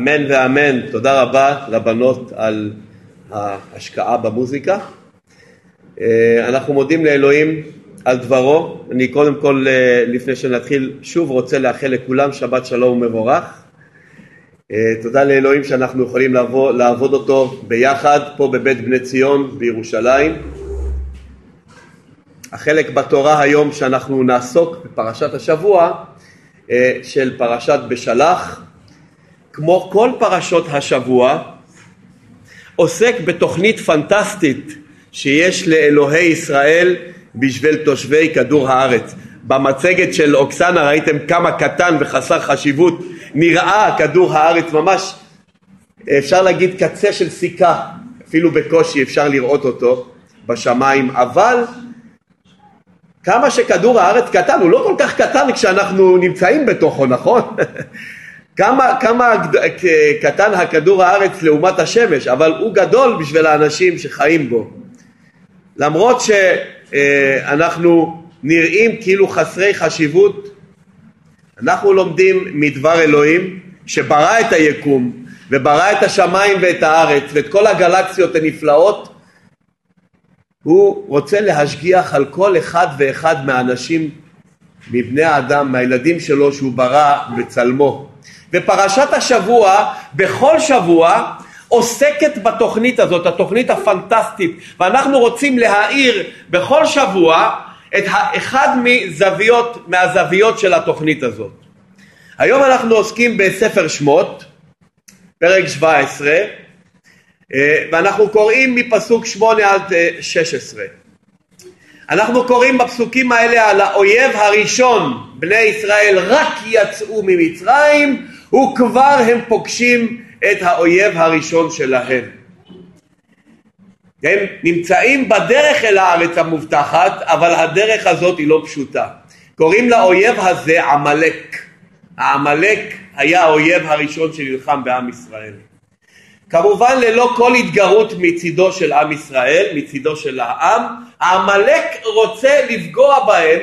אמן ואמן. תודה רבה לבנות על ההשקעה במוזיקה. אה, אנחנו מודים לאלוהים על דברו. אני קודם כל, אה, לפני שנתחיל, שוב רוצה לאחל לכולם שבת שלום ומבורך. אה, תודה לאלוהים שאנחנו יכולים לעבוד, לעבוד אותו ביחד פה בבית בני ציון בירושלים. החלק בתורה היום שאנחנו נעסוק בפרשת השבוע של פרשת בשלח, כמו כל פרשות השבוע, עוסק בתוכנית פנטסטית שיש לאלוהי ישראל בשביל תושבי כדור הארץ. במצגת של אוקסנה ראיתם כמה קטן וחסר חשיבות נראה כדור הארץ ממש אפשר להגיד קצה של סיכה אפילו בקושי אפשר לראות אותו בשמיים אבל כמה שכדור הארץ קטן הוא לא כל כך קטן כשאנחנו נמצאים בתוכו נכון? כמה, כמה קטן הכדור הארץ לעומת השמש אבל הוא גדול בשביל האנשים שחיים בו למרות שאנחנו נראים כאילו חסרי חשיבות, אנחנו לומדים מדבר אלוהים שברא את היקום וברא את השמיים ואת הארץ ואת כל הגלקסיות הנפלאות הוא רוצה להשגיח על כל אחד ואחד מהאנשים מבני האדם, מהילדים שלו שהוא ברא בצלמו. ופרשת השבוע, בכל שבוע עוסקת בתוכנית הזאת, התוכנית הפנטסטית, ואנחנו רוצים להאיר בכל שבוע את אחד מזוויות, מהזוויות של התוכנית הזאת. היום אנחנו עוסקים בספר שמות, פרק 17, אה, ואנחנו קוראים מפסוק 8 עד 16. אנחנו קוראים בפסוקים האלה על האויב הראשון, בני ישראל רק יצאו ממצרים וכבר הם פוגשים את האויב הראשון שלהם. הם נמצאים בדרך אל הארץ המובטחת, אבל הדרך הזאת היא לא פשוטה. קוראים לאויב הזה עמלק. העמלק היה האויב הראשון שנלחם בעם ישראל. כמובן ללא כל התגרות מצידו של עם ישראל, מצידו של העם, העמלק רוצה לפגוע בהם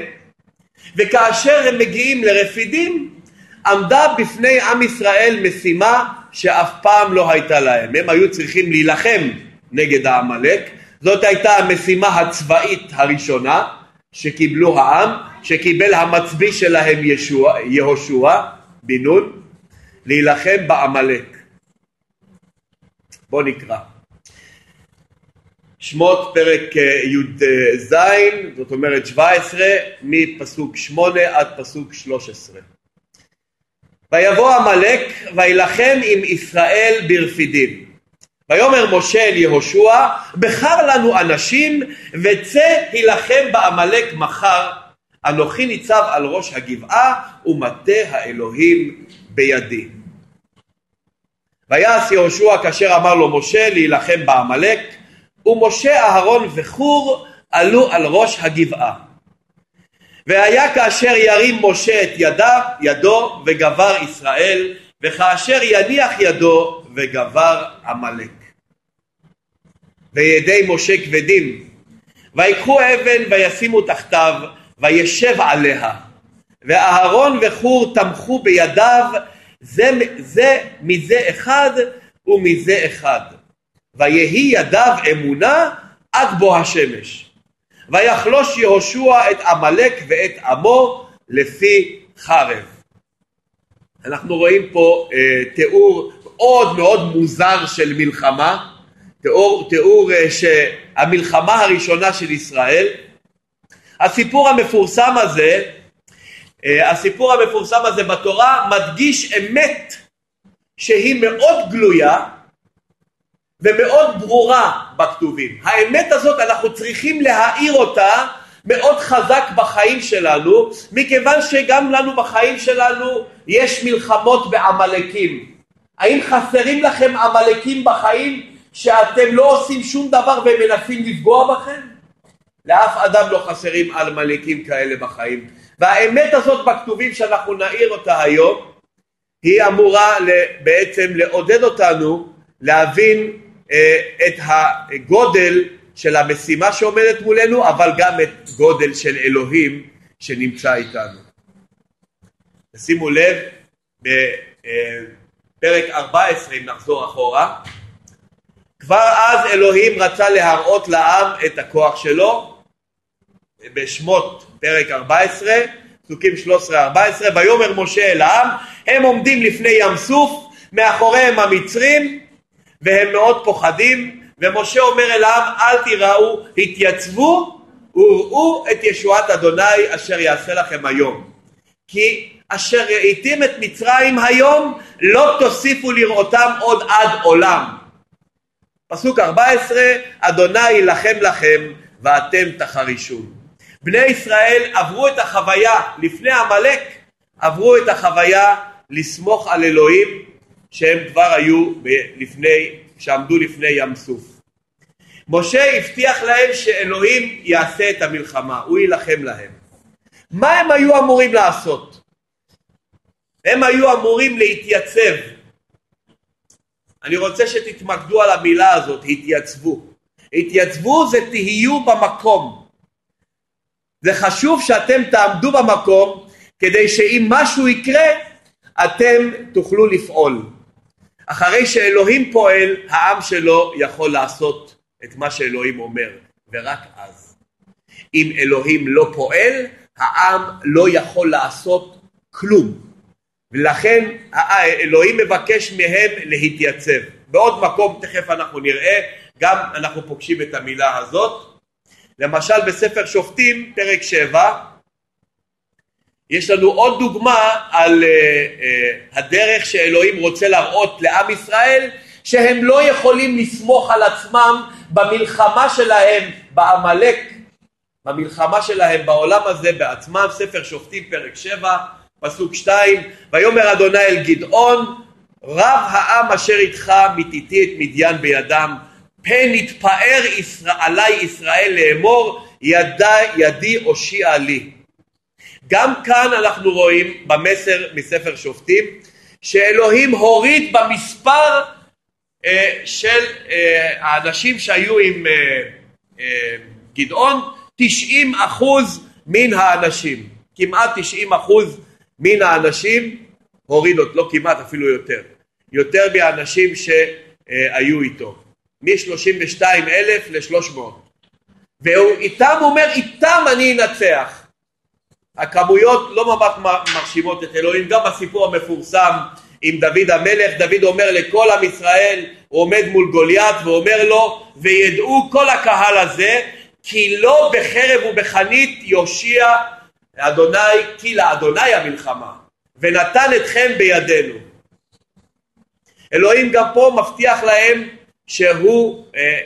וכאשר הם מגיעים לרפידים עמדה בפני עם ישראל משימה שאף פעם לא הייתה להם. הם היו צריכים להילחם נגד העמלק. זאת הייתה המשימה הצבאית הראשונה שקיבלו העם, שקיבל המצביא שלהם ישוע, יהושע בן נון, להילחם בעמלק. בואו נקרא. שמות פרק אה, י"ז, זאת אומרת 17, מפסוק 8 עד פסוק 13. ויבוא עמלק וילחם עם ישראל ברפידים. ויאמר משה אל יהושע בחר לנו אנשים וצא הילחם בעמלק מחר אנוכי ניצב על ראש הגבעה ומטה האלוהים בידי. ויעש יהושע כאשר אמר לו משה להילחם בעמלק ומשה אהרון וחור עלו על ראש הגבעה והיה כאשר ירים משה את ידיו, ידו וגבר ישראל, וכאשר יניח ידו וגבר עמלק. וידי משה כבדים, ויקחו אבן וישימו תחתיו, וישב עליה. ואהרון וחור תמכו בידיו, זה, זה מזה אחד ומזה אחד. ויהי ידיו אמונה עד בוא השמש. ויחלוש יהושע את עמלק ואת עמו לפי חרב. אנחנו רואים פה אה, תיאור מאוד מאוד מוזר של מלחמה, תיאור, תיאור אה, שהמלחמה הראשונה של ישראל. הסיפור המפורסם הזה, אה, הסיפור המפורסם הזה בתורה מדגיש אמת שהיא מאוד גלויה ומאוד ברורה בכתובים. האמת הזאת אנחנו צריכים להאיר אותה מאוד חזק בחיים שלנו, מכיוון שגם לנו בחיים שלנו יש מלחמות בעמלקים. האם חסרים לכם עמלקים בחיים שאתם לא עושים שום דבר ומנסים לפגוע בכם? לאף אדם לא חסרים עמלקים כאלה בחיים. והאמת הזאת בכתובים שאנחנו נעיר אותה היום, היא אמורה בעצם לעודד אותנו להבין את הגודל של המשימה שעומדת מולנו, אבל גם את גודל של אלוהים שנמצא איתנו. שימו לב, פרק 14 אם נחזור אחורה, כבר אז אלוהים רצה להראות לעם את הכוח שלו, בשמות פרק 14, פסוקים 13-14, ויאמר משה אל העם, הם עומדים לפני ים סוף, מאחוריהם המצרים, והם מאוד פוחדים, ומשה אומר אל העם, אל תיראו, התייצבו וראו את ישועת אדוני אשר יעשה לכם היום. כי אשר ראיתים את מצרים היום, לא תוסיפו לראותם עוד עד עולם. פסוק 14, אדוני יילחם לכם ואתם תחרישון. בני ישראל עברו את החוויה לפני עמלק, עברו את החוויה לסמוך על אלוהים שהם כבר היו לפני, שעמדו לפני ים סוף. משה הבטיח להם שאלוהים יעשה את המלחמה, הוא יילחם להם. מה הם היו אמורים לעשות? הם היו אמורים להתייצב. אני רוצה שתתמקדו על המילה הזאת, התייצבו. התייצבו זה תהיו במקום. זה חשוב שאתם תעמדו במקום כדי שאם משהו יקרה אתם תוכלו לפעול. אחרי שאלוהים פועל העם שלו יכול לעשות את מה שאלוהים אומר ורק אז. אם אלוהים לא פועל העם לא יכול לעשות כלום ולכן אלוהים מבקש מהם להתייצב. בעוד מקום תכף אנחנו נראה גם אנחנו פוגשים את המילה הזאת למשל בספר שופטים פרק 7 יש לנו עוד דוגמה על uh, uh, הדרך שאלוהים רוצה להראות לעם ישראל שהם לא יכולים לסמוך על עצמם במלחמה שלהם בעמלק, במלחמה שלהם בעולם הזה בעצמם, ספר שופטים פרק 7 פסוק 2 ויאמר אדוני אל גדעון רב העם אשר איתך מתיתי את מדיין בידם פן יתפאר ישראל, עלי ישראל לאמור ידי, ידי הושיעה לי. גם כאן אנחנו רואים במסר מספר שופטים שאלוהים הוריד במספר אה, של אה, האנשים שהיו עם אה, אה, גדעון 90 אחוז מן האנשים. כמעט 90 אחוז מן האנשים הוריד אותו, לא כמעט אפילו יותר. יותר מהאנשים שהיו איתו. מ-32 אלף ל-300 ואיתם הוא אומר איתם אני אנצח הכמויות לא ממש מרשימות את אלוהים גם בסיפור המפורסם עם דוד המלך דוד אומר לכל עם ישראל הוא עומד מול גוליית ואומר לו וידעו כל הקהל הזה כי לא בחרב ובחנית יושיע אדוני כי לאדוני המלחמה ונתן אתכם בידינו אלוהים גם פה מבטיח להם שהוא אה,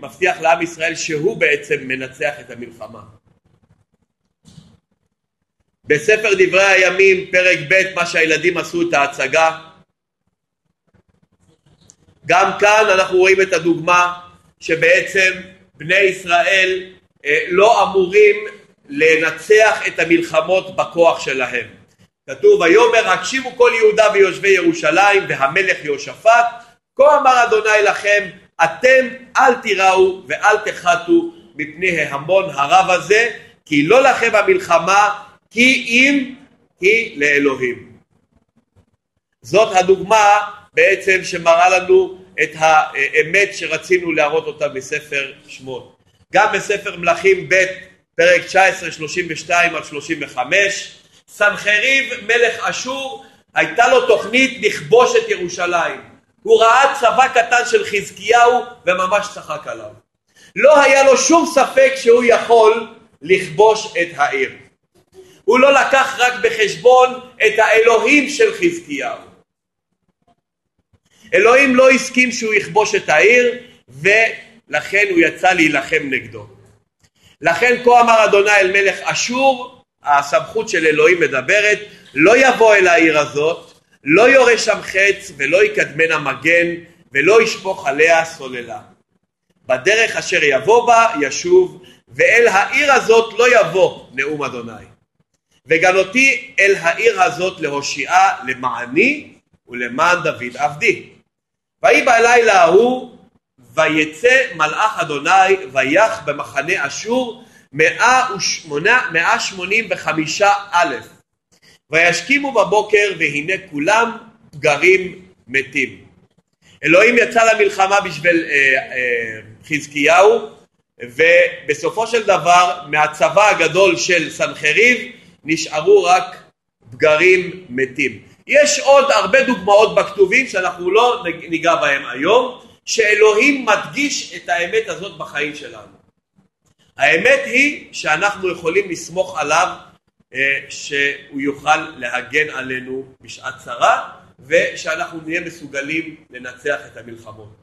מבטיח לעם ישראל שהוא בעצם מנצח את המלחמה. בספר דברי הימים, פרק ב', מה שהילדים עשו את ההצגה, גם כאן אנחנו רואים את הדוגמה שבעצם בני ישראל אה, לא אמורים לנצח את המלחמות בכוח שלהם. כתוב ויאמר הקשיבו כל יהודה ויושבי ירושלים והמלך יהושפט כה אמר אדוני לכם, אתם אל תיראו ואל תחתו מפני ההמון הרב הזה, כי לא לכם המלחמה, כי אם היא לאלוהים. זאת הדוגמה בעצם שמראה לנו את האמת שרצינו להראות אותה בספר שמות. גם בספר מלכים ב' פרק 19 32 עד 35 סנחריב מלך אשור הייתה לו תוכנית לכבוש את ירושלים הוא ראה צבא קטן של חזקיהו וממש צחק עליו. לא היה לו שום ספק שהוא יכול לכבוש את העיר. הוא לא לקח רק בחשבון את האלוהים של חזקיהו. אלוהים לא הסכים שהוא יכבוש את העיר ולכן הוא יצא להילחם נגדו. לכן כה אמר אדוני אל מלך אשור, הסמכות של אלוהים מדברת, לא יבוא אל העיר הזאת לא יורה שם חץ ולא יקדמנה מגן ולא ישפוך עליה סוללה. בדרך אשר יבוא בה ישוב ואל העיר הזאת לא יבוא נאום אדוני. וגלותי אל העיר הזאת להושיעה למעני ולמען דוד עבדי. ויהי בלילה ההוא ויצא מלאך אדוני ויח במחנה אשור מאה ושמונים וחמישה אלף וישכימו בבוקר והנה כולם פגרים מתים. אלוהים יצא למלחמה בשביל אה, אה, חזקיהו ובסופו של דבר מהצבא הגדול של סנחריב נשארו רק פגרים מתים. יש עוד הרבה דוגמאות בכתובים שאנחנו לא ניגע בהם היום, שאלוהים מדגיש את האמת הזאת בחיים שלנו. האמת היא שאנחנו יכולים לסמוך עליו אה, שהוא יוכל להגן עלינו בשעת צרה ושאנחנו נהיה מסוגלים לנצח את המלחמות.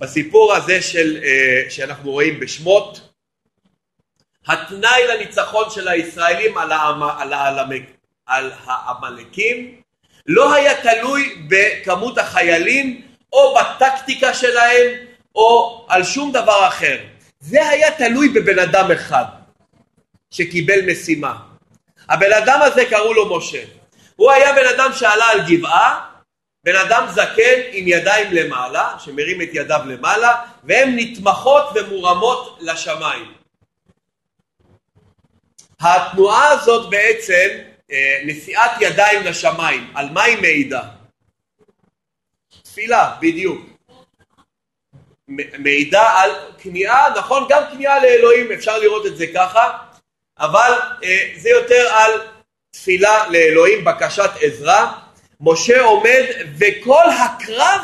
בסיפור הזה של, אה, שאנחנו רואים בשמות, התנאי לניצחון של הישראלים על, העמ, על, על העמלקים לא היה תלוי בכמות החיילים או בטקטיקה שלהם או על שום דבר אחר. זה היה תלוי בבן אדם אחד שקיבל משימה. הבן אדם הזה קראו לו משה. הוא היה בן אדם שעלה על גבעה, בן אדם זקן עם ידיים למעלה, שמרים את ידיו למעלה, והן נתמכות ומורמות לשמיים. התנועה הזאת בעצם, אה, נשיאת ידיים לשמיים, על מה היא מעידה? תפילה, בדיוק. מעידה על כניעה, נכון, גם כניעה לאלוהים, אפשר לראות את זה ככה, אבל אה, זה יותר על תפילה לאלוהים, בקשת עזרה. משה עומד וכל הקרב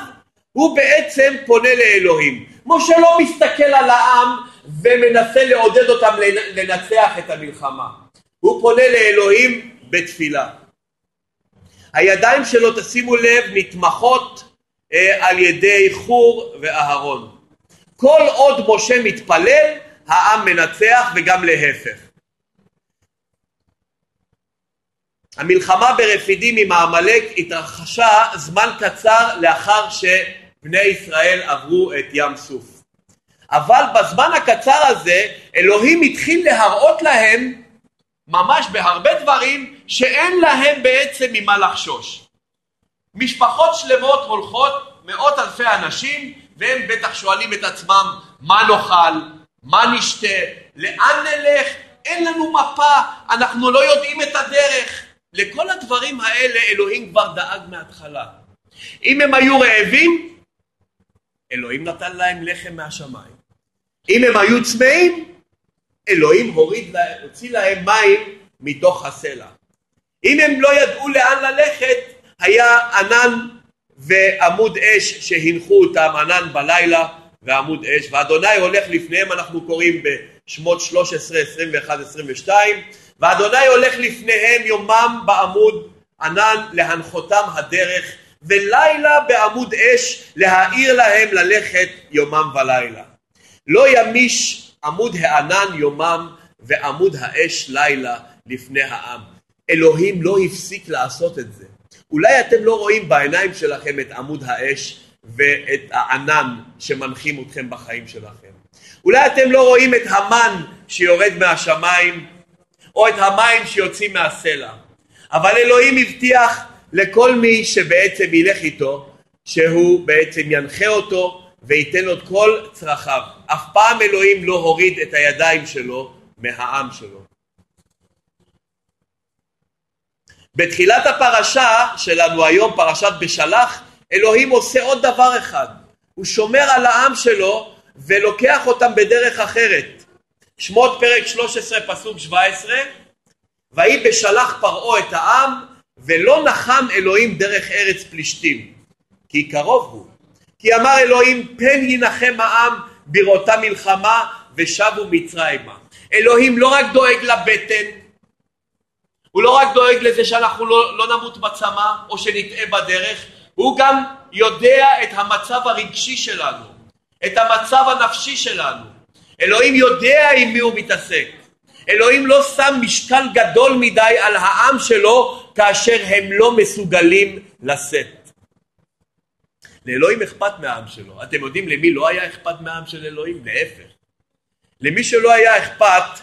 הוא בעצם פונה לאלוהים. משה לא מסתכל על העם ומנסה לעודד אותם לנצח את המלחמה. הוא פונה לאלוהים בתפילה. הידיים שלו, תשימו לב, נתמכות אה, על ידי חור ואהרון. כל עוד משה מתפלל, העם מנצח וגם להפך. המלחמה ברפידים עם העמלק התרחשה זמן קצר לאחר שבני ישראל עברו את ים סוף. אבל בזמן הקצר הזה אלוהים התחיל להראות להם ממש בהרבה דברים שאין להם בעצם ממה לחשוש. משפחות שלמות הולכות, מאות אלפי אנשים, והם בטח שואלים את עצמם מה נאכל, מה נשתה, לאן נלך, אין לנו מפה, אנחנו לא יודעים את הדרך. לכל הדברים האלה אלוהים כבר דאג מההתחלה. אם הם היו רעבים, אלוהים נתן להם לחם מהשמיים. אם הם היו צמאים, אלוהים הוריד, הוציא להם מים מתוך הסלע. אם הם לא ידעו לאן ללכת, היה ענן ועמוד אש שהנחו אותם, ענן בלילה ועמוד אש, ואדוני הולך לפניהם, אנחנו קוראים בשמות 13, 21, 22, ואדוני הולך לפניהם יומם בעמוד ענן להנחותם הדרך ולילה בעמוד אש להאיר להם ללכת יומם ולילה. לא ימיש עמוד הענן יומם ועמוד האש לילה לפני העם. אלוהים לא הפסיק לעשות את זה. אולי אתם לא רואים בעיניים שלכם את עמוד האש ואת הענן שמנחים אתכם בחיים שלכם. אולי אתם לא רואים את המן שיורד מהשמיים או את המים שיוצאים מהסלע. אבל אלוהים הבטיח לכל מי שבעצם ילך איתו, שהוא בעצם ינחה אותו וייתן לו את כל צרכיו. אף פעם אלוהים לא הוריד את הידיים שלו מהעם שלו. בתחילת הפרשה שלנו היום, פרשת בשלח, אלוהים עושה עוד דבר אחד. הוא שומר על העם שלו ולוקח אותם בדרך אחרת. שמות פרק 13 פסוק 17 ויהי בשלח פרעה את העם ולא נחם אלוהים דרך ארץ פלישתים כי קרוב הוא כי אמר אלוהים פן ינחם העם בראותה מלחמה ושבו מצרימה אלוהים לא רק דואג לבטן הוא לא רק דואג לזה שאנחנו לא, לא נמות בצמא או שנטעה בדרך הוא גם יודע את המצב הרגשי שלנו את המצב הנפשי שלנו אלוהים יודע עם מי הוא מתעסק. אלוהים לא שם משקל גדול מדי על העם שלו כאשר הם לא מסוגלים לשאת. לאלוהים אכפת מהעם שלו. אתם יודעים למי לא היה אכפת מהעם של אלוהים? להפך. למי שלא היה אכפת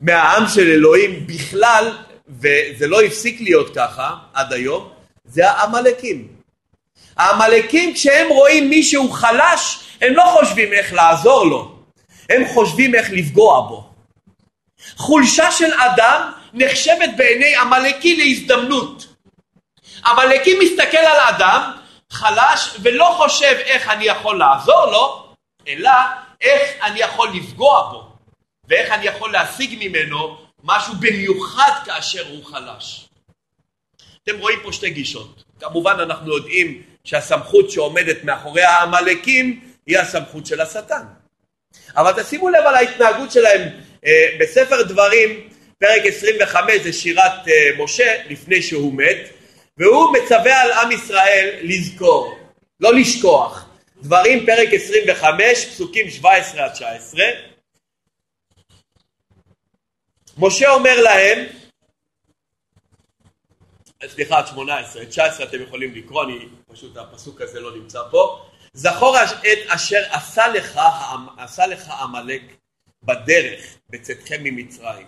מהעם של אלוהים בכלל, וזה לא הפסיק להיות ככה עד היום, זה העמלקים. העמלקים כשהם רואים מישהו חלש, הם לא חושבים איך לעזור לו. הם חושבים איך לפגוע בו. חולשה של אדם נחשבת בעיני עמלקי להזדמנות. עמלקי מסתכל על האדם חלש ולא חושב איך אני יכול לעזור לו, אלא איך אני יכול לפגוע בו ואיך אני יכול להשיג ממנו משהו במיוחד כאשר הוא חלש. אתם רואים פה שתי גישות. כמובן אנחנו יודעים שהסמכות שעומדת מאחורי העמלקים היא הסמכות של השטן. אבל תשימו לב על ההתנהגות שלהם אה, בספר דברים, פרק 25 זה שירת אה, משה לפני שהוא מת, והוא מצווה על עם ישראל לזכור, לא לשכוח. דברים פרק 25 פסוקים 17 עד 19 משה אומר להם סליחה, עד 18, 19 אתם יכולים לקרוא, אני פשוט הפסוק הזה לא נמצא פה. זכור את אשר עשה לך, עשה לך עמלק בדרך בצאתכם ממצרים.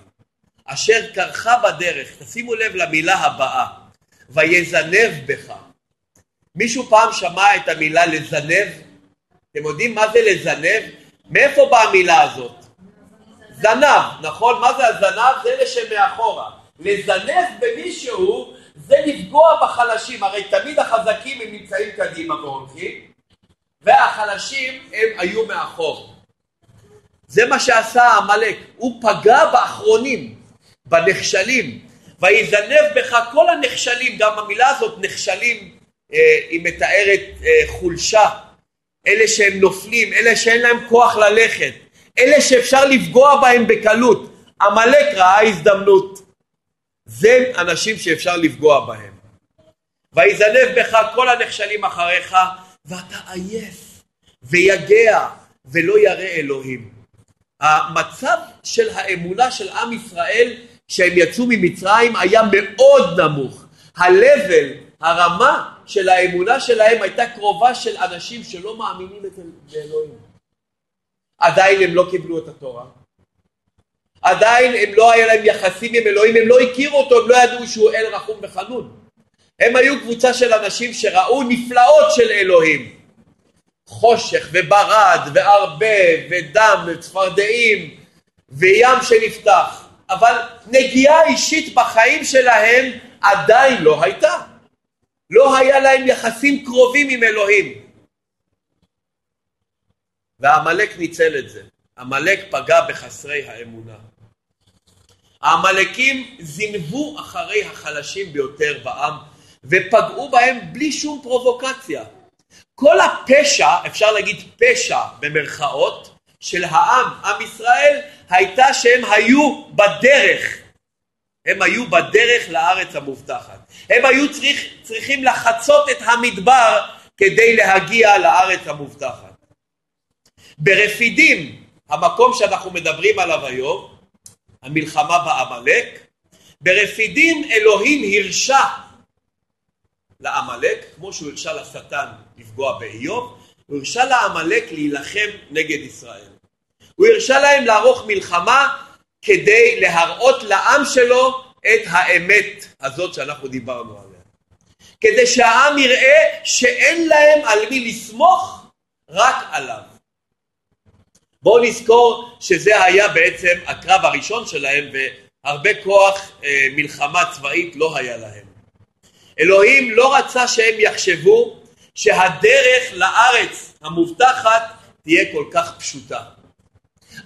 אשר קרחה בדרך, תשימו לב למילה הבאה, ויזנב בך. מישהו פעם שמע את המילה לזנב? אתם יודעים מה זה לזנב? מאיפה באה המילה הזאת? זנב, נכון? מה זה הזנב? זה אלה שמאחורה. לזנב במישהו זה לפגוע בחלשים, הרי תמיד החזקים הם נמצאים קדימה והולכים, והחלשים הם היו מאחור. זה מה שעשה עמלק, הוא פגע באחרונים, בנכשלים, ויזנב בך כל הנכשלים, גם המילה הזאת נכשלים, אה, היא מתארת אה, חולשה, אלה שהם נופלים, אלה שאין להם כוח ללכת, אלה שאפשר לפגוע בהם בקלות. עמלק ראה הזדמנות. זה אנשים שאפשר לפגוע בהם. ויזנב בך כל הנכשלים אחריך ואתה עייף ויגע ולא ירא אלוהים. המצב של האמונה של עם ישראל כשהם יצאו ממצרים היה מאוד נמוך. ה-level, הרמה של האמונה שלהם הייתה קרובה של אנשים שלא מאמינים באלוהים. עדיין הם לא קיבלו את התורה. עדיין הם לא היה להם יחסים עם אלוהים, הם לא הכירו אותו, הם לא ידעו שהוא אל רחום וחנון. הם היו קבוצה של אנשים שראו נפלאות של אלוהים. חושך וברד והרבה ודם וצפרדעים וים שנפתח. אבל נגיעה אישית בחיים שלהם עדיין לא הייתה. לא היה להם יחסים קרובים עם אלוהים. ועמלק ניצל את זה. עמלק פגע בחסרי האמונה. העמלקים זינבו אחרי החלשים ביותר בעם ופגעו בהם בלי שום פרובוקציה. כל הפשע, אפשר להגיד פשע במרכאות, של העם, עם ישראל, הייתה שהם היו בדרך. הם היו בדרך לארץ המובטחת. הם היו צריך, צריכים לחצות את המדבר כדי להגיע לארץ המובטחת. ברפידים, המקום שאנחנו מדברים עליו היום, המלחמה בעמלק. ברפידים אלוהים הרשה לעמלק, כמו שהוא הרשה לשטן לפגוע באיוב, הוא הרשה לעמלק להילחם נגד ישראל. הוא הרשה להם לערוך מלחמה כדי להראות לעם שלו את האמת הזאת שאנחנו דיברנו עליה. כדי שהעם יראה שאין להם על מי לסמוך, רק עליו. בואו נזכור שזה היה בעצם הקרב הראשון שלהם והרבה כוח אה, מלחמה צבאית לא היה להם. אלוהים לא רצה שהם יחשבו שהדרך לארץ המובטחת תהיה כל כך פשוטה.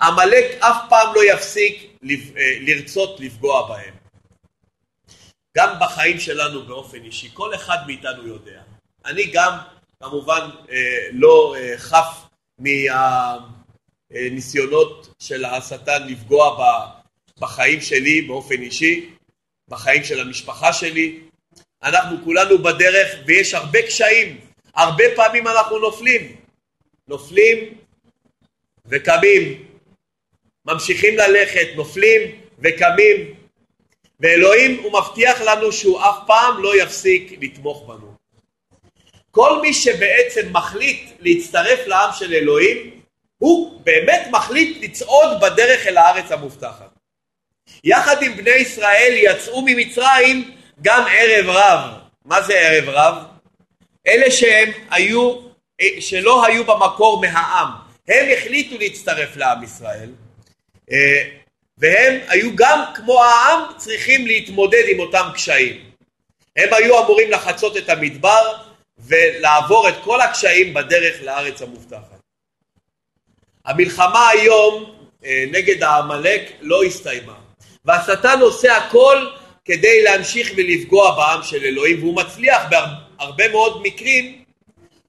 עמלק אף פעם לא יפסיק אה, לרצות לפגוע בהם. גם בחיים שלנו באופן אישי, כל אחד מאיתנו יודע. אני גם כמובן אה, לא חף מה... ניסיונות של השטן לפגוע בחיים שלי באופן אישי, בחיים של המשפחה שלי. אנחנו כולנו בדרך ויש הרבה קשיים, הרבה פעמים אנחנו נופלים, נופלים וקמים, ממשיכים ללכת, נופלים וקמים, ואלוהים הוא מבטיח לנו שהוא אף פעם לא יפסיק לתמוך בנו. כל מי שבעצם מחליט להצטרף לעם של אלוהים הוא באמת מחליט לצעוד בדרך אל הארץ המובטחת. יחד עם בני ישראל יצאו ממצרים גם ערב רב. מה זה ערב רב? אלה שהם היו, שלא היו במקור מהעם, הם החליטו להצטרף לעם ישראל אה, והם היו גם כמו העם צריכים להתמודד עם אותם קשיים. הם היו אמורים לחצות את המדבר ולעבור את כל הקשיים בדרך לארץ המובטחת. המלחמה היום אה, נגד העמלק לא הסתיימה והשטן עושה הכל כדי להמשיך ולפגוע בעם של אלוהים והוא מצליח מאוד מקרים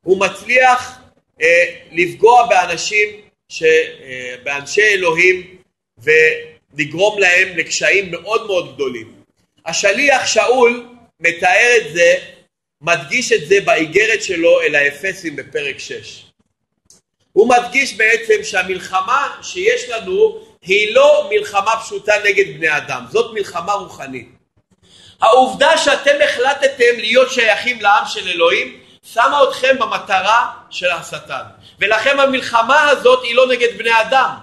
הוא מצליח אה, לפגוע באנשים, ש, אה, באנשי אלוהים ולגרום להם לקשיים מאוד מאוד גדולים. השליח שאול מתאר את זה, מדגיש את זה באיגרת שלו אל האפסים בפרק 6. הוא מדגיש בעצם שהמלחמה שיש לנו היא לא מלחמה פשוטה נגד בני אדם, זאת מלחמה רוחנית. העובדה שאתם החלטתם להיות שייכים לעם של אלוהים שמה אתכם במטרה של השטן. ולכן המלחמה הזאת היא לא נגד בני אדם.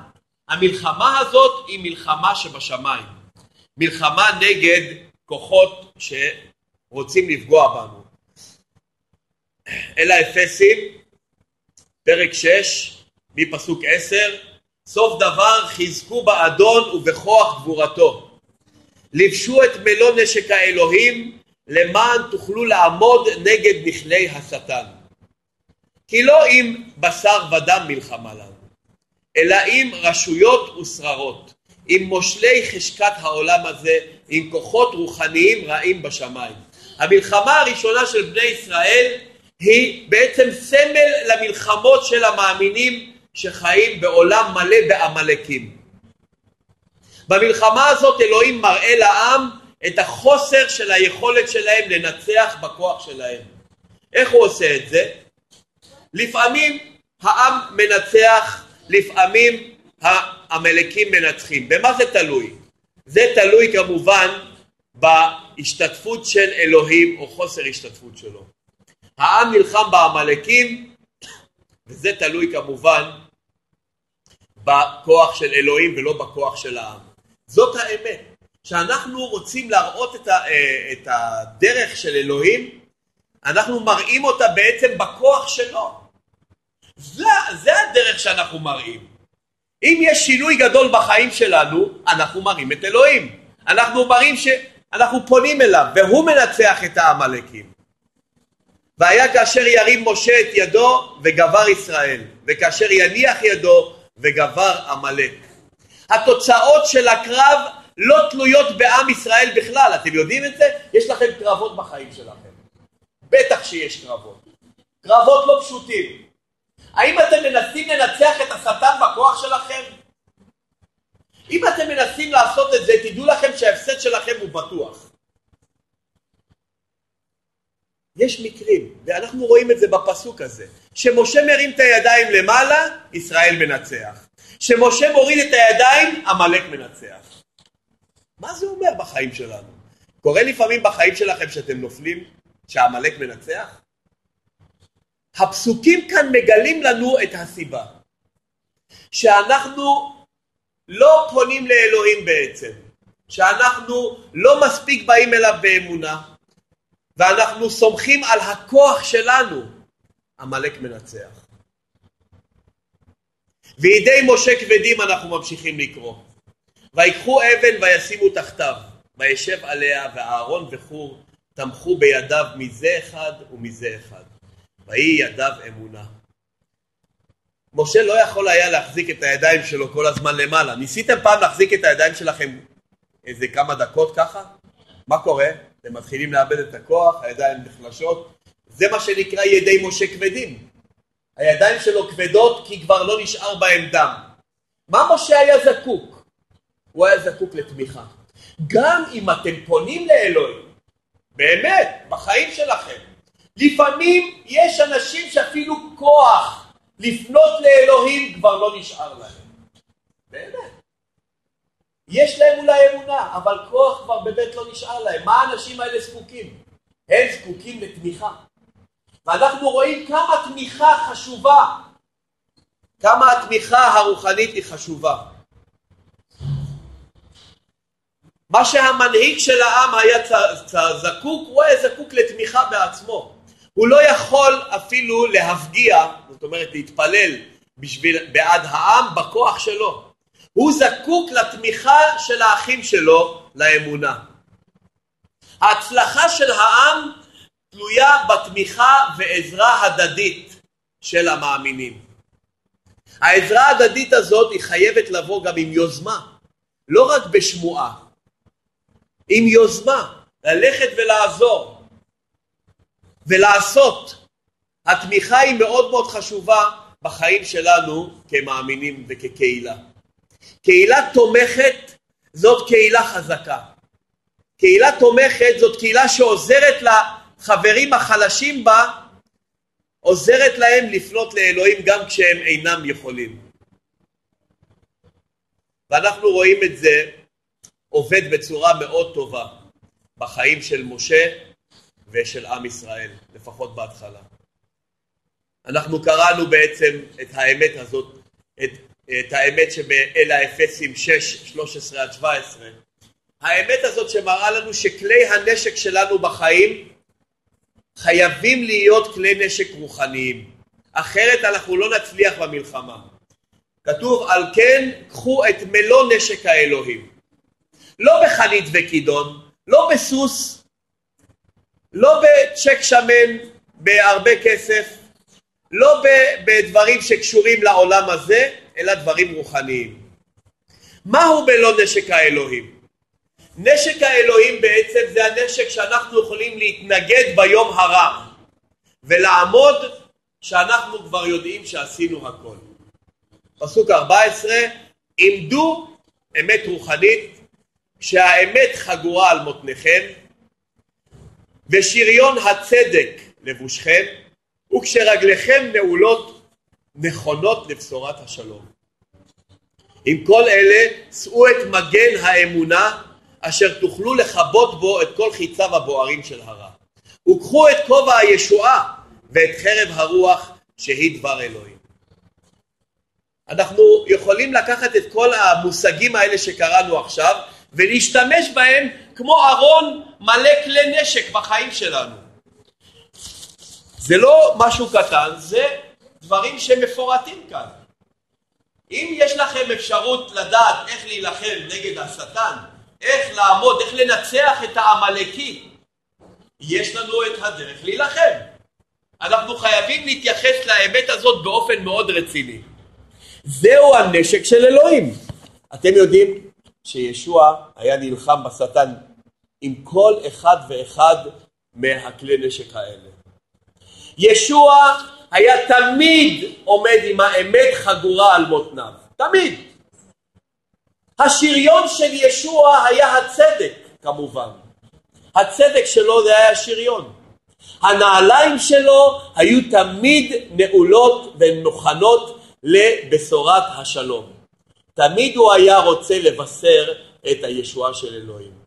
המלחמה הזאת היא מלחמה שבשמיים. מלחמה נגד כוחות שרוצים לפגוע בנו. אל האפסים פרק 6 מפסוק 10 סוף דבר חזקו באדון ובכוח גבורתו לבשו את מלוא נשק האלוהים למען תוכלו לעמוד נגד מכלי השטן. כי לא עם בשר ודם מלחמה לנו, אלא עם רשויות ושררות, עם מושלי חשקת העולם הזה, עם כוחות רוחניים רעים בשמיים. המלחמה הראשונה של בני ישראל היא בעצם סמל למלחמות של המאמינים שחיים בעולם מלא בעמלקים. במלחמה הזאת אלוהים מראה לעם את החוסר של היכולת שלהם לנצח בכוח שלהם. איך הוא עושה את זה? לפעמים העם מנצח, לפעמים העמלקים מנצחים. במה זה תלוי? זה תלוי כמובן בהשתתפות של אלוהים או חוסר השתתפות שלו. העם נלחם בעמלקים וזה תלוי כמובן בכוח של אלוהים ולא בכוח של העם. זאת האמת. כשאנחנו רוצים להראות את, ה, אה, את הדרך של אלוהים, אנחנו מראים אותה בעצם בכוח שלו. זה, זה הדרך שאנחנו מראים. אם יש שינוי גדול בחיים שלנו, אנחנו מראים את אלוהים. אנחנו מראים שאנחנו פונים אליו, והוא מנצח את העמלקים. והיה כאשר ירים משה את ידו וגבר ישראל, וכאשר יניח ידו וגבר עמלק. התוצאות של הקרב לא תלויות בעם ישראל בכלל, אתם יודעים את זה? יש לכם קרבות בחיים שלכם. בטח שיש קרבות. קרבות לא פשוטים. האם אתם מנסים לנצח את השטן בכוח שלכם? אם אתם מנסים לעשות את זה, תדעו לכם שההפסד שלכם הוא בטוח. יש מקרים, ואנחנו רואים את זה בפסוק הזה, שמשה מרים את הידיים למעלה, ישראל מנצח. שמשה מוריד את הידיים, עמלק מנצח. מה זה אומר בחיים שלנו? קורה לפעמים בחיים שלכם שאתם נופלים, שהעמלק מנצח? הפסוקים כאן מגלים לנו את הסיבה. שאנחנו לא פונים לאלוהים בעצם, שאנחנו לא מספיק באים אליו באמונה, ואנחנו סומכים על הכוח שלנו, עמלק מנצח. וידי משה כבדים אנחנו ממשיכים לקרוא. ויקחו אבן וישימו תחתיו, וישב עליה, ואהרון וחור תמכו בידיו מזה אחד ומזה אחד. ויהי ידיו אמונה. משה לא יכול היה להחזיק את הידיים שלו כל הזמן למעלה. ניסיתם פעם להחזיק את הידיים שלכם איזה כמה דקות ככה? מה קורה? אתם מתחילים לאבד את הכוח, הידיים נחלשות. זה מה שנקרא ידי משה כבדים. הידיים שלו כבדות כי כבר לא נשאר בהם דם. מה משה היה זקוק? הוא היה זקוק לתמיכה. גם אם אתם פונים לאלוהים, באמת, בחיים שלכם, לפעמים יש אנשים שאפילו כוח לפנות לאלוהים כבר לא נשאר להם. באמת. יש להם אולי אמונה, אבל כוח כבר באמת לא נשאר להם. מה האנשים האלה זקוקים? הם זקוקים לתמיכה. ואנחנו רואים כמה תמיכה חשובה, כמה התמיכה הרוחנית היא חשובה. מה שהמנהיג של העם היה זקוק, הוא היה זקוק לתמיכה בעצמו. הוא לא יכול אפילו להפגיע, זאת אומרת להתפלל בשביל, בעד העם בכוח שלו. הוא זקוק לתמיכה של האחים שלו לאמונה. ההצלחה של העם תלויה בתמיכה ועזרה הדדית של המאמינים. העזרה ההדדית הזאת היא חייבת לבוא גם עם יוזמה, לא רק בשמועה, עם יוזמה, ללכת ולעזור ולעשות. התמיכה היא מאוד מאוד חשובה בחיים שלנו כמאמינים וכקהילה. קהילה תומכת זאת קהילה חזקה. קהילה תומכת זאת קהילה שעוזרת לחברים החלשים בה, עוזרת להם לפנות לאלוהים גם כשהם אינם יכולים. ואנחנו רואים את זה עובד בצורה מאוד טובה בחיים של משה ושל עם ישראל, לפחות בהתחלה. אנחנו קראנו בעצם את האמת הזאת, את, את האמת שבאל האפסים 6, 13 עד 17. האמת הזאת שמראה לנו שכלי הנשק שלנו בחיים חייבים להיות כלי נשק רוחניים, אחרת אנחנו לא נצליח במלחמה. כתוב על כן קחו את מלוא נשק האלוהים. לא בחנית וכידון, לא בסוס, לא בצ'ק שמן בהרבה כסף, לא בדברים שקשורים לעולם הזה, אלא דברים רוחניים. מהו בלא נשק האלוהים? נשק האלוהים בעצם זה הנשק שאנחנו יכולים להתנגד ביום הרע ולעמוד שאנחנו כבר יודעים שעשינו הכל. פסוק 14, עמדו אמת רוחנית שהאמת חגורה על מותניכם ושריון הצדק לבושכם וכשרגליכם נעולות נכונות לבשורת השלום. עם כל אלה שאו את מגן האמונה אשר תוכלו לכבות בו את כל חיציו הבוערים של הרע. וקחו את כובע הישועה ואת חרב הרוח שהיא דבר אלוהים. אנחנו יכולים לקחת את כל המושגים האלה שקראנו עכשיו ולהשתמש בהם כמו ארון מלא כלי נשק בחיים שלנו. זה לא משהו קטן, זה דברים שמפורטים כאן. אם יש לכם אפשרות לדעת איך להילחם נגד השטן, איך לעמוד, איך לנצח את העמלקי, יש לנו את הדרך להילחם. אנחנו חייבים להתייחס לאמת הזאת באופן מאוד רציני. זהו הנשק של אלוהים. אתם יודעים שישוע היה נלחם בשטן עם כל אחד ואחד מהכלי נשק האלה. ישוע היה תמיד עומד עם האמת חגורה על מותניו, תמיד. השריון של ישוע היה הצדק כמובן, הצדק שלו זה היה השריון. הנעליים שלו היו תמיד נעולות ומוכנות לבשורת השלום. תמיד הוא היה רוצה לבשר את הישועה של אלוהים.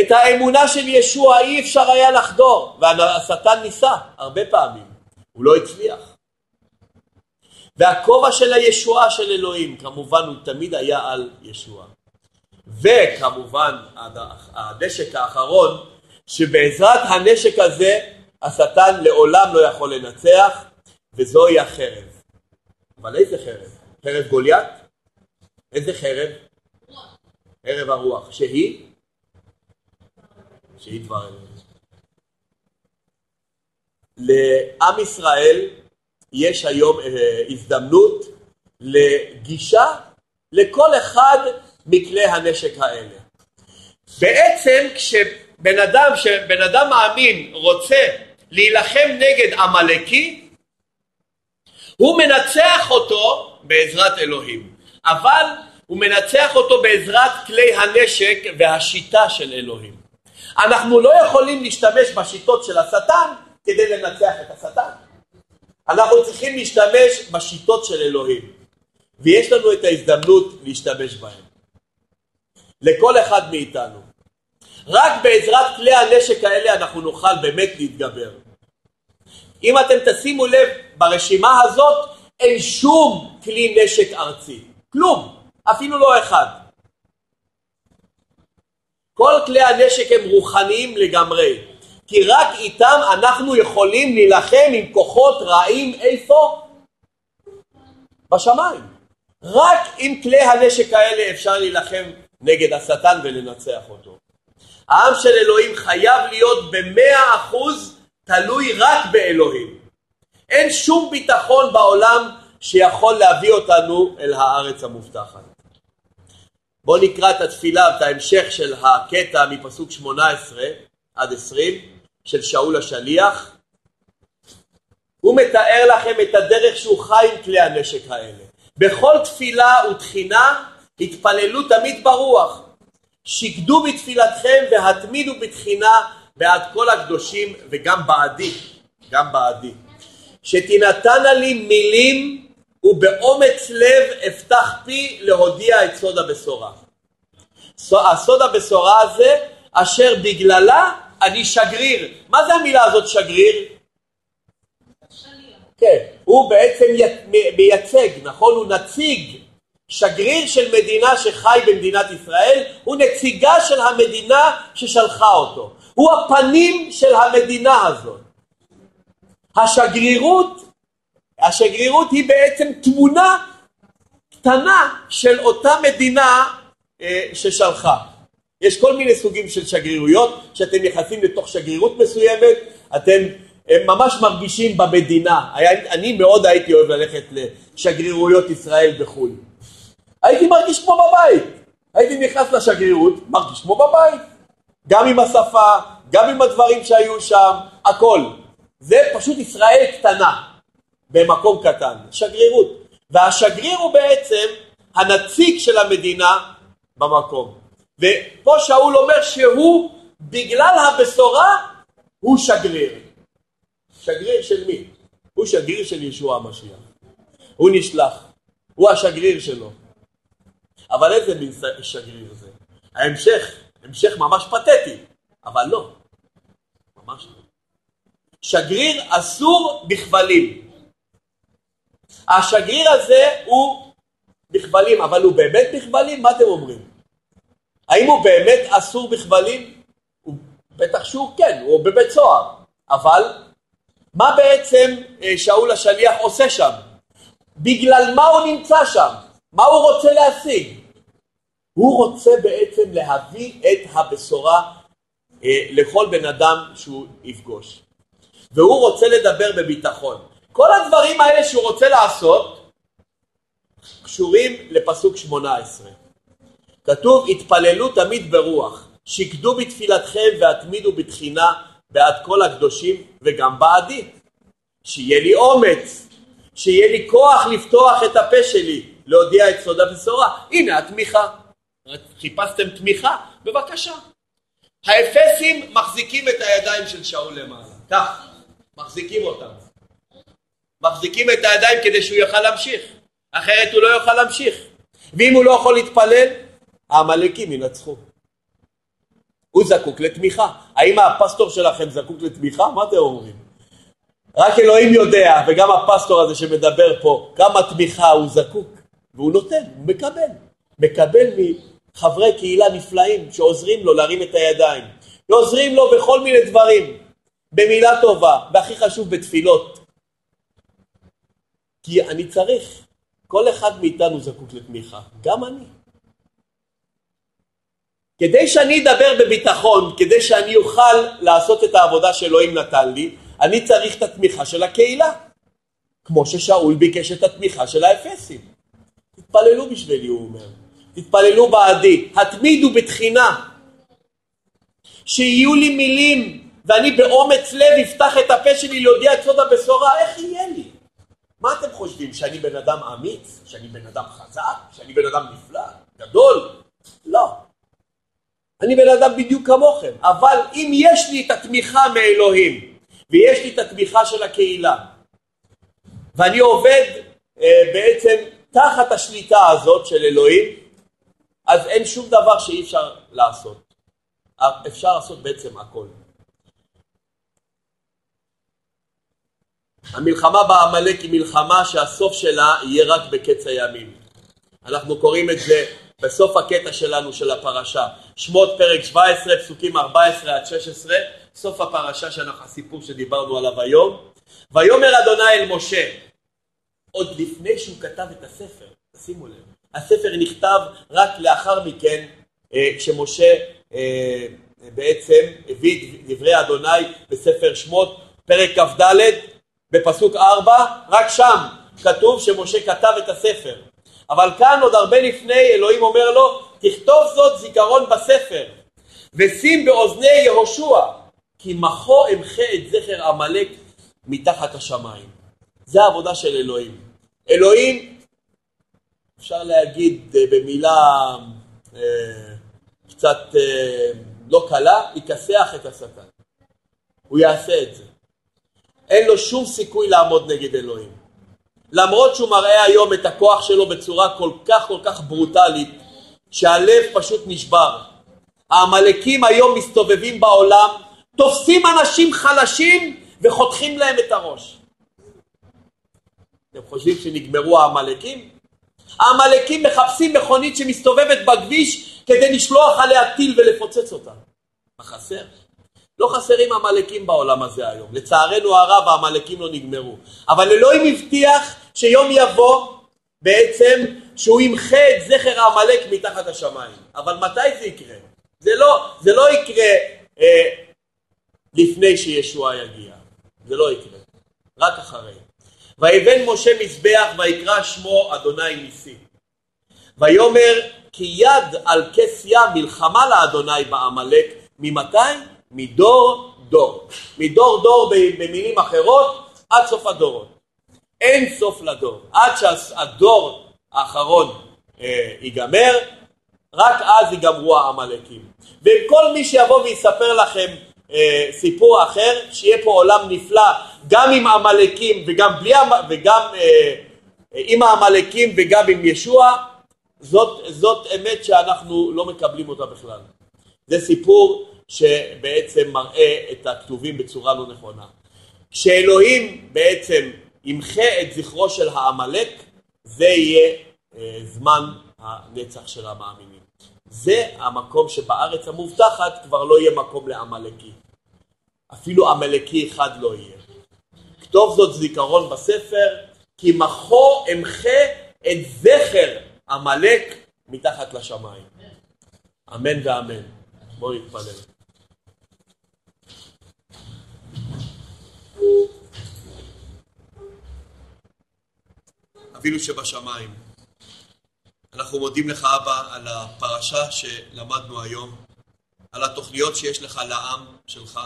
את האמונה של ישוע אי אפשר היה לחדור, והשטן ניסה הרבה פעמים, הוא לא הצליח. והכובע של הישועה של אלוהים, כמובן הוא תמיד היה על ישוע. וכמובן הנשק האחרון, שבעזרת הנשק הזה השטן לעולם לא יכול לנצח, וזוהי החרב. אבל איזה חרב? חרב גוליית? איזה חרב? חרב הרוח, שהיא שהיא דבר אלוהים. לעם ישראל יש היום אה, הזדמנות לגישה לכל אחד מכלי הנשק האלה. בעצם כשבן אדם, שבן אדם מאמין רוצה להילחם נגד עמלקי, הוא מנצח אותו בעזרת אלוהים, אבל הוא מנצח אותו בעזרת כלי הנשק והשיטה של אלוהים. אנחנו לא יכולים להשתמש בשיטות של השטן כדי לנצח את השטן. אנחנו צריכים להשתמש בשיטות של אלוהים, ויש לנו את ההזדמנות להשתמש בהן. לכל אחד מאיתנו. רק בעזרת כלי הנשק האלה אנחנו נוכל באמת להתגבר. אם אתם תשימו לב, ברשימה הזאת אין שום כלי נשק ארצי. כלום. אפילו לא אחד. כל כלי הנשק הם רוחניים לגמרי, כי רק איתם אנחנו יכולים להילחם עם כוחות רעים איפה? בשמיים. רק עם כלי הנשק האלה אפשר להילחם נגד השטן ולנצח אותו. העם של אלוהים חייב להיות במאה אחוז תלוי רק באלוהים. אין שום ביטחון בעולם שיכול להביא אותנו אל הארץ המובטחת. בואו נקרא את התפילה, את ההמשך של הקטע מפסוק 18 עד 20 של שאול השליח. הוא מתאר לכם את הדרך שהוא חי עם כלי הנשק האלה. בכל תפילה ותחינה התפללו תמיד ברוח. שקדו בתפילתכם והתמידו בתחינה בעד כל הקדושים וגם בעדי, גם בעדי. שתינתנה לי מילים ובאומץ לב אפתח פי להודיע את סוד הבשורה. הסוד הבשורה הזה אשר בגללה אני שגריר. מה זה המילה הזאת שגריר? כן, הוא בעצם מייצג, נכון? הוא נציג, שגריר של מדינה שחי במדינת ישראל, הוא נציגה של המדינה ששלחה אותו. הוא הפנים של המדינה הזאת. השגרירות, השגרירות היא בעצם תמונה קטנה של אותה מדינה אה, ששלחה. יש כל מיני סוגים של שגרירויות, כשאתם נכנסים לתוך שגרירות מסוימת, אתם ממש מרגישים במדינה. היה, אני מאוד הייתי אוהב ללכת לשגרירויות ישראל בחו"ל. הייתי מרגיש כמו בבית. הייתי נכנס לשגרירות, מרגיש כמו בבית. גם עם השפה, גם עם הדברים שהיו שם, הכל. זה פשוט ישראל קטנה, במקום קטן. שגרירות. והשגריר הוא בעצם הנציג של המדינה במקום. ופה שאול אומר שהוא, בגלל הבשורה, הוא שגריר. שגריר של מי? הוא שגריר של ישוע המשיח. הוא נשלח. הוא השגריר שלו. אבל איזה מין שגריר זה? ההמשך, המשך ממש פתטי, אבל לא. ממש לא. שגריר אסור בכבלים. השגריר הזה הוא בכבלים, אבל הוא באמת בכבלים? מה אתם אומרים? האם הוא באמת אסור בכבלים? הוא בטח שהוא כן, הוא בבית סוהר, אבל מה בעצם אה, שאול השליח עושה שם? בגלל מה הוא נמצא שם? מה הוא רוצה להשיג? הוא רוצה בעצם להביא את הבשורה אה, לכל בן אדם שהוא יפגוש. והוא רוצה לדבר בביטחון. כל הדברים האלה שהוא רוצה לעשות קשורים לפסוק 18. כתוב התפללו תמיד ברוח, שקדו בתפילתכם והתמידו בתחינה בעד כל הקדושים וגם בעדי. שיהיה לי אומץ, שיהיה לי כוח לפתוח את הפה שלי, להודיע את סוד הבשורה. הנה התמיכה. חיפשתם תמיכה? בבקשה. האפסים מחזיקים את הידיים של שאול למעלה. כך, מחזיקים אותם. מחזיקים את הידיים כדי שהוא יוכל להמשיך. אחרת הוא לא יוכל להמשיך. ואם הוא לא יכול להתפלל, העמלקים ינצחו. הוא זקוק לתמיכה. האם הפסטור שלכם זקוק לתמיכה? מה אתם אומרים? רק אלוהים יודע, וגם הפסטור הזה שמדבר פה, כמה תמיכה הוא זקוק. והוא נותן, הוא מקבל. מקבל מחברי קהילה נפלאים שעוזרים לו להרים את הידיים. ועוזרים לו בכל מיני דברים. במילה טובה, והכי חשוב בתפילות. כי אני צריך, כל אחד מאיתנו זקוק לתמיכה, גם אני. כדי שאני אדבר בביטחון, כדי שאני אוכל לעשות את העבודה שאלוהים נתן לי, אני צריך את התמיכה של הקהילה, כמו ששאול ביקש את התמיכה של האפסים. תתפללו בשבילי, הוא אומר. תתפללו בעדי, התמידו בתחינה. שיהיו לי מילים, ואני באומץ לב אפתח את הפה שלי להודיע את סוד הבשורה, איך יהיה לי? מה אתם חושבים, שאני בן אדם אמיץ? שאני בן אדם חזק? שאני בן אדם נפלא? גדול? אני בן אדם בדיוק כמוכם, אבל אם יש לי את התמיכה מאלוהים, ויש לי את התמיכה של הקהילה, ואני עובד אה, בעצם תחת השליטה הזאת של אלוהים, אז אין שום דבר שאי אפשר לעשות. אפשר לעשות בעצם הכל. המלחמה בעמלק היא מלחמה שהסוף שלה יהיה רק בקץ הימים. אנחנו קוראים את זה בסוף הקטע שלנו של הפרשה. שמות פרק 17, פסוקים 14 עד 16, סוף הפרשה של הסיפור שדיברנו עליו היום. ויאמר אדוני אל משה, עוד לפני שהוא כתב את הספר, שימו לב, הספר נכתב רק לאחר מכן, אה, כשמשה אה, בעצם הביא את דברי אדוני בספר שמות, פרק כ"ד, בפסוק 4, רק שם כתוב שמשה כתב את הספר. אבל כאן עוד הרבה לפני אלוהים אומר לו, תכתוב זאת זיכרון בספר, ושים באוזני יהושע, כי מחו אמחה את זכר עמלק מתחת השמיים. זה העבודה של אלוהים. אלוהים, אפשר להגיד אה, במילה אה, קצת אה, לא קלה, יכסח את השטן. הוא יעשה את זה. אין לו שום סיכוי לעמוד נגד אלוהים. למרות שהוא מראה היום את הכוח שלו בצורה כל כך כל כך ברוטלית, שהלב פשוט נשבר. העמלקים היום מסתובבים בעולם, תופסים אנשים חלשים וחותכים להם את הראש. אתם חושבים שנגמרו העמלקים? העמלקים מחפשים מכונית שמסתובבת בכביש כדי לשלוח עליה טיל ולפוצץ אותה. מה חסר? לא חסרים עמלקים בעולם הזה היום. לצערנו הרב העמלקים לא נגמרו. אבל אלוהים הבטיח שיום יבוא בעצם שהוא ימחה את זכר העמלק מתחת השמיים. אבל מתי זה יקרה? זה לא, זה לא יקרה אה, לפני שישוע יגיע. זה לא יקרה. רק אחרי. ויבן משה מזבח ויקרא שמו אדוני ניסי. ויאמר כי יד על כס ים מלחמה לאדוני בעמלק ממתי? מדור דור. מדור דור במילים אחרות עד סוף הדורות. אין סוף לדור. עד שהדור האחרון אה, ייגמר, רק אז ייגמרו העמלקים. וכל מי שיבוא ויספר לכם אה, סיפור אחר, שיהיה פה עולם נפלא גם עם עמלקים וגם, בלי, וגם אה, עם העמלקים וגם עם ישוע, זאת, זאת אמת שאנחנו לא מקבלים אותה בכלל. זה סיפור שבעצם מראה את הכתובים בצורה לא נכונה. כשאלוהים בעצם ימחה את זכרו של העמלק, זה יהיה אה, זמן הנצח של המאמינים. זה המקום שבארץ המובטחת כבר לא יהיה מקום לעמלקי. אפילו עמלקי אחד לא יהיה. כתוב זאת זיכרון בספר, כי מחו אמחה את זכר עמלק מתחת לשמיים. אמן ואמן. בואו נתפלל. אבינו שבשמיים, אנחנו מודים לך אבא על הפרשה שלמדנו היום, על התוכניות שיש לך לעם שלך,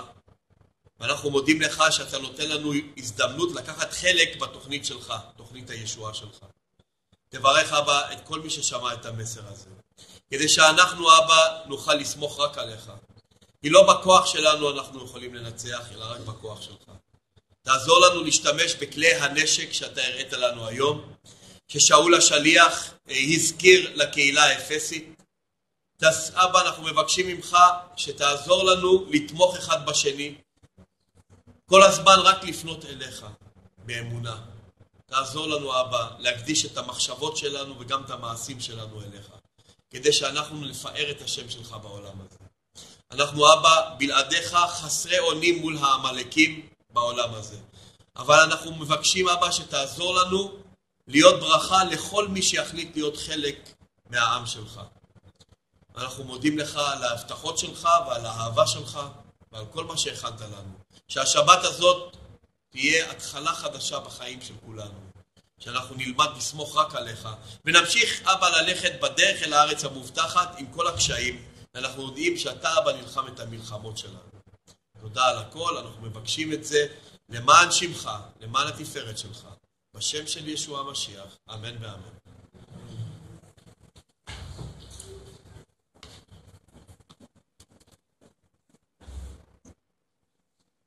ואנחנו מודים לך שאתה נותן לנו הזדמנות לקחת חלק בתוכנית שלך, תוכנית הישועה שלך. תברך אבא את כל מי ששמע את המסר הזה, כדי שאנחנו אבא נוכל לסמוך רק עליך. כי לא בכוח שלנו אנחנו יכולים לנצח, אלא רק בכוח שלך. תעזור לנו להשתמש בכלי הנשק שאתה הראית לנו היום, כששאול השליח אה, הזכיר לקהילה האפסית. אבא, אנחנו מבקשים ממך שתעזור לנו לתמוך אחד בשני, כל הזמן רק לפנות אליך באמונה. תעזור לנו, אבא, להקדיש את המחשבות שלנו וגם את המעשים שלנו אליך, כדי שאנחנו נפאר את השם שלך בעולם הזה. אנחנו, אבא, בלעדיך חסרי אונים מול העמלקים בעולם הזה. אבל אנחנו מבקשים, אבא, שתעזור לנו להיות ברכה לכל מי שיחליט להיות חלק מהעם שלך. אנחנו מודים לך על ההבטחות שלך ועל האהבה שלך ועל כל מה שהכנת לנו. שהשבת הזאת תהיה התחלה חדשה בחיים של כולנו. שאנחנו נלמד לסמוך רק עליך, ונמשיך, אבא, ללכת בדרך אל הארץ המובטחת עם כל הקשיים, ואנחנו יודעים שאתה, אבא, נלחם את המלחמות שלנו. תודה על הכל, אנחנו מבקשים את זה למען שמך, למען התפארת שלך. בשם של ישוע המשיח, אמן ואמן.